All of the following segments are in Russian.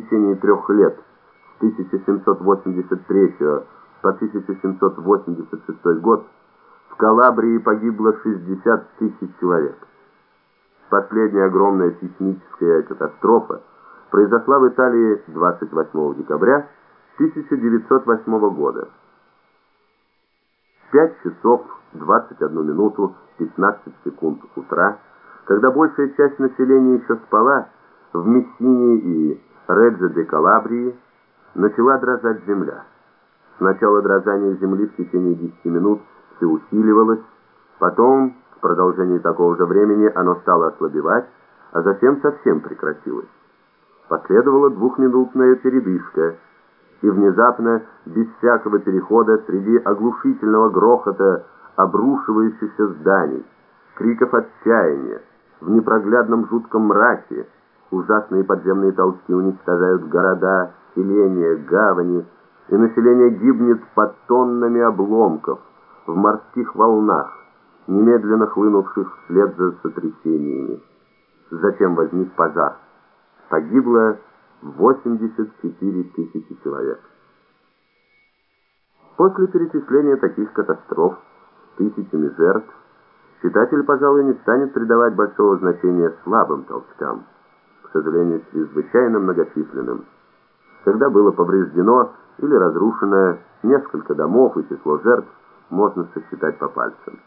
течение трех лет с 1783 по 1786 год в Калабрии погибло 60 тысяч человек. Последняя огромная сейсмическая катастрофа произошла в Италии 28 декабря 1908 года. 5 часов 21 минуту 15 секунд утра, когда большая часть населения еще спала, в Мессине и Реджо де Калабрии начала дрожать земля. Сначала дрожание земли в течение 10 минут все усиливалось, потом, в продолжении такого же времени, оно стало ослабевать, а затем совсем прекратилось. Последовала двухминутная передышка, и внезапно, без всякого перехода, среди оглушительного грохота обрушивающихся зданий, криков отчаяния, в непроглядном жутком мраке, ужасные подземные толчки уничтожают города, селения, гавани, и население гибнет под тоннами обломков, в морских волнах, немедленно хлынувших вслед за сотрясениями. Затем возник пожар. Погибло 84 тысячи человек. После перечисления таких катастроф, тысячами жертв, читатель, пожалуй, не станет придавать большого значения слабым толчкам, сожалению, чрезвычайно многочисленным. Когда было повреждено или разрушено несколько домов и число жертв можно сосчитать по пальцам.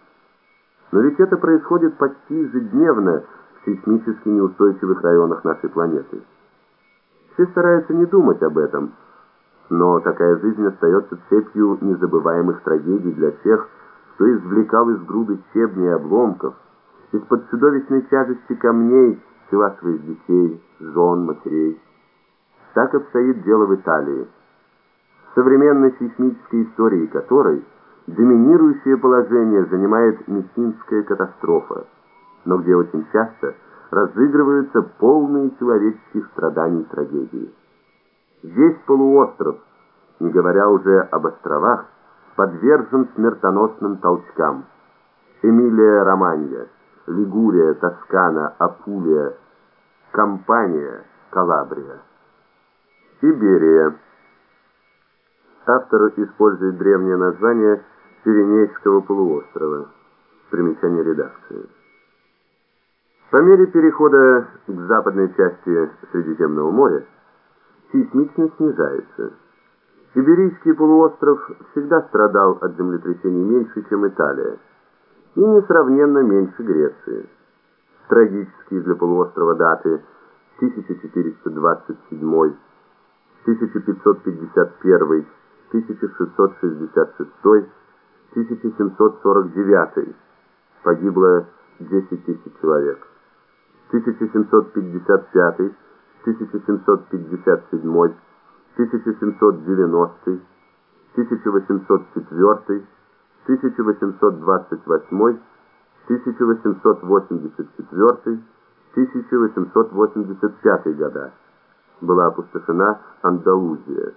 Но ведь это происходит почти ежедневно в сейсмически неустойчивых районах нашей планеты. Все стараются не думать об этом, но такая жизнь остается цепью незабываемых трагедий для тех, кто извлекал из груды щебня и обломков, из-под чудовищной тяжести камней тела своих детей, жен, матерей. Так обстоит дело в Италии, в современной сейсмической истории которой доминирующее положение занимает Мессинская катастрофа, но где очень часто разыгрываются полные человеческих страданий трагедии. Весь полуостров, не говоря уже об островах, подвержен смертоносным толчкам. Эмилия Романья, Лигурия, Тоскана, Апулия, Кампания, Калабрия. Сибирия. Автор использует древнее название Пиренейского полуострова. Примечание редакции. По мере перехода к западной части Средиземного моря сейсмичность снижается. Сибирийский полуостров всегда страдал от землетрясений меньше, чем Италия, и несравненно меньше Греции. Трагические для полуострова даты 1427, 1551, 1666, 1749. Pогибло 10 тысяч человек. 1755, 1757, 1790, 1804, 1828, 1884, 1885 года. Была опустошена Андалузия.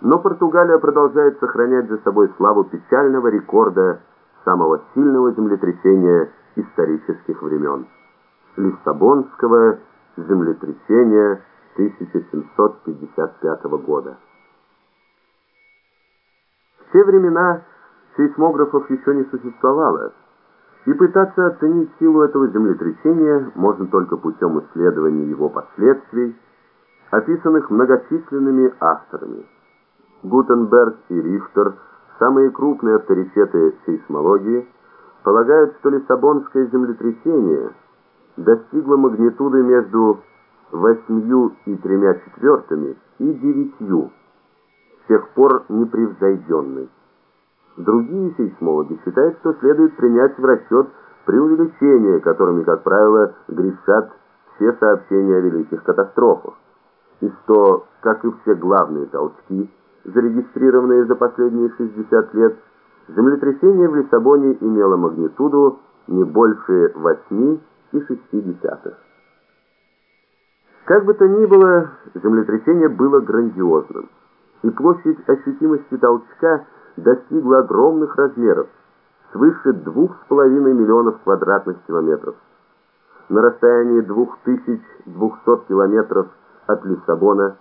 Но Португалия продолжает сохранять за собой славу печального рекорда самого сильного землетрясения исторических времен. Лиссабонского землетрясения 1755 года. В те времена сейсмографов еще не существовало, и пытаться оценить силу этого землетрясения можно только путем исследования его последствий, описанных многочисленными авторами. Гутенберг и Рихтер, самые крупные авторитеты сейсмологии, полагают, что Лиссабонское землетрясение достигло магнитуды между восьмью и тремя четвертыми и девятью, с тех пор непревзойденной. Другие сейсмологи считают, что следует принять в расчет преувеличения, которыми, как правило, грешат все сообщения о великих катастрофах, и что, как и все главные толчки, зарегистрированные за последние 60 лет, землетрясение в Лиссабоне имело магнитуду не больше 8,6. Как бы то ни было, землетрясение было грандиозным, и площадь ощутимости толчка достигла огромных размеров, свыше 2,5 миллионов квадратных километров. На расстоянии 2200 километров от Лиссабона